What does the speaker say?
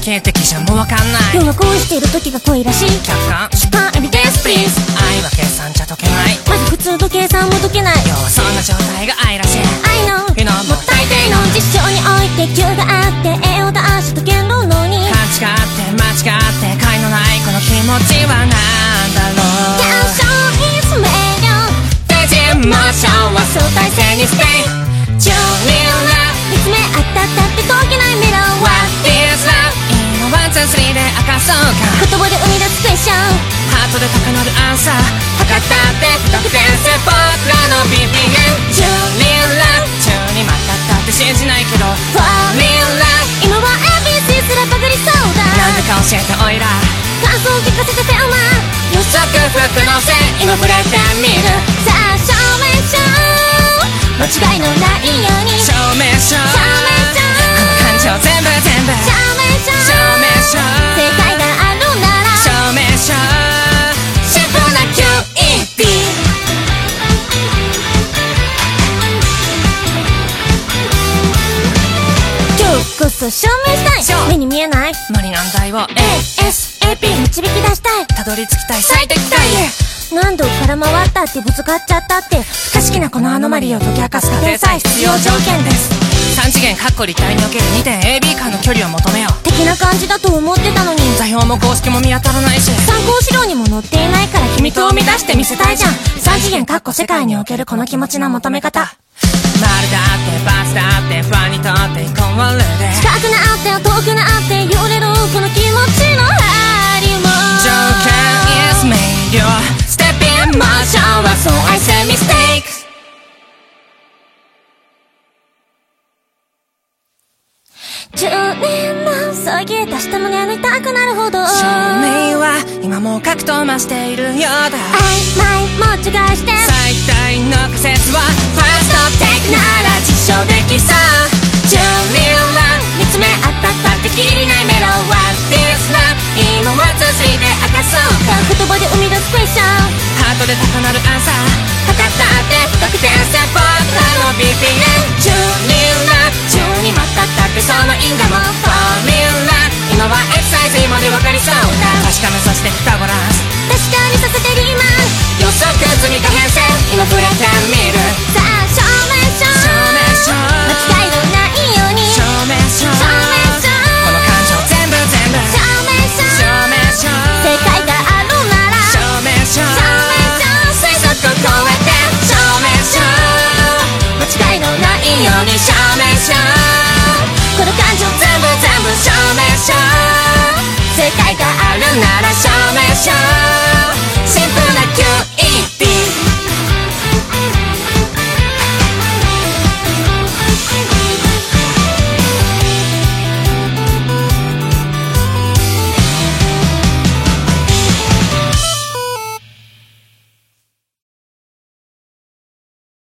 形的じゃもうわかんない。要は恋している時が恋らしい。客観。主観エビデンスプリーズ愛は計算じゃ解けない。まず普通と計算も解けない。要はそんな状態が愛らしい。愛のいの。もう大抵の。実証において Q があって A を出した言論のに。間違って間違って甲斐のないこの気持ちはなんだろう。感傷いつ明瞭デジモー。ションは相対性そうか。言葉で生み出すクエスチョンハートで高鳴るアンサー。測ったって不確定性僕らの BPM 中二ラ中にまたったって信じないけど For Real love 今は ABC すらバグりそうだ。なんでか教えておいら。感想を聞かせてフェルマ予測不能性今触れてみる。さあ証明しよう間違いのない今日こそ証明したそう。い目に見えない。無理難題を。ASAP 導き出したい。たどり着きたい。最適解へ何度から回ったってぶつかっちゃったって。不可思議なこのアノマリーを解き明かす過程さえ必要条件です。3次元カッコ立体における2点 AB 間の距離を求めよう。的な感じだと思ってたのに。座標も公式も見当たらないし。参考資料にも載っていないから君と生み出してみせたいじゃん。3次元かっこ世界におけるこの気持ちの求め方丸だってバツだってファンにとってイコールで近くなって遠くなって揺れるこの気持ちの針も条件 is made your step in motion は so I say mistakes 10年のそぎ出した胸の痛くなるほど。証明は今もう格闘増しているようだ。曖昧もで高鳴るアンサー測ったって不確定性僕らの BPM なら証明書